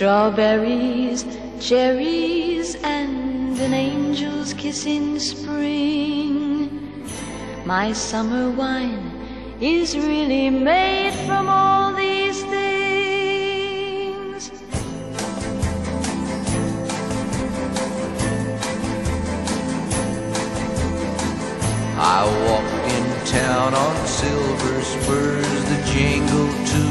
Strawberries, cherries, and an angel's kiss in spring. My summer wine is really made from all these things. I walked in town on silver spurs that jingle too.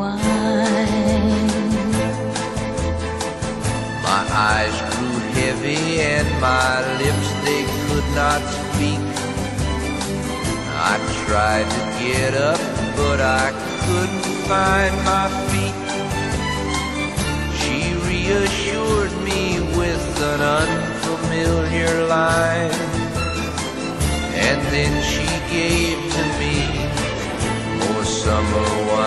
wine. My eyes grew heavy and my lips they could not speak. I tried to get up, but I couldn't find my feet. She reassured me with an unfamiliar line, and then she gave to me more summer wine.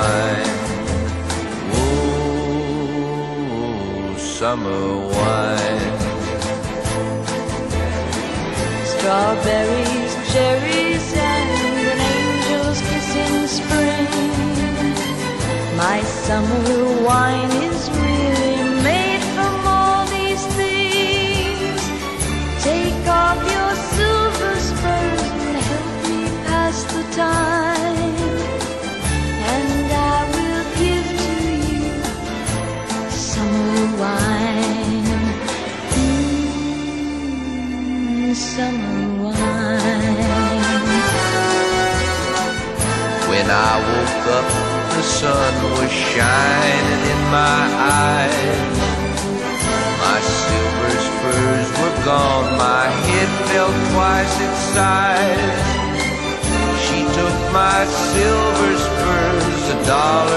Summer wine. Strawberries, cherries, When I woke up, the sun was shining in my eyes. My silver spurs were gone, my head felt twice its size. She took my silver spurs, a dollar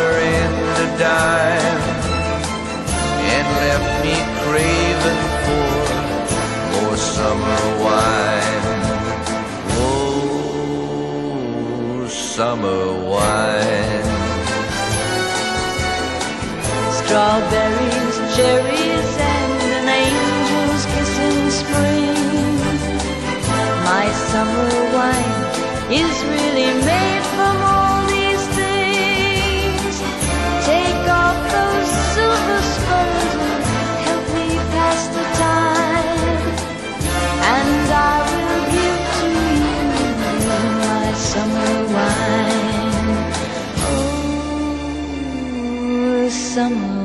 summer wine. Strawberries, cherries, and an angel's kiss in spring. My summer wine is really made for more. amor.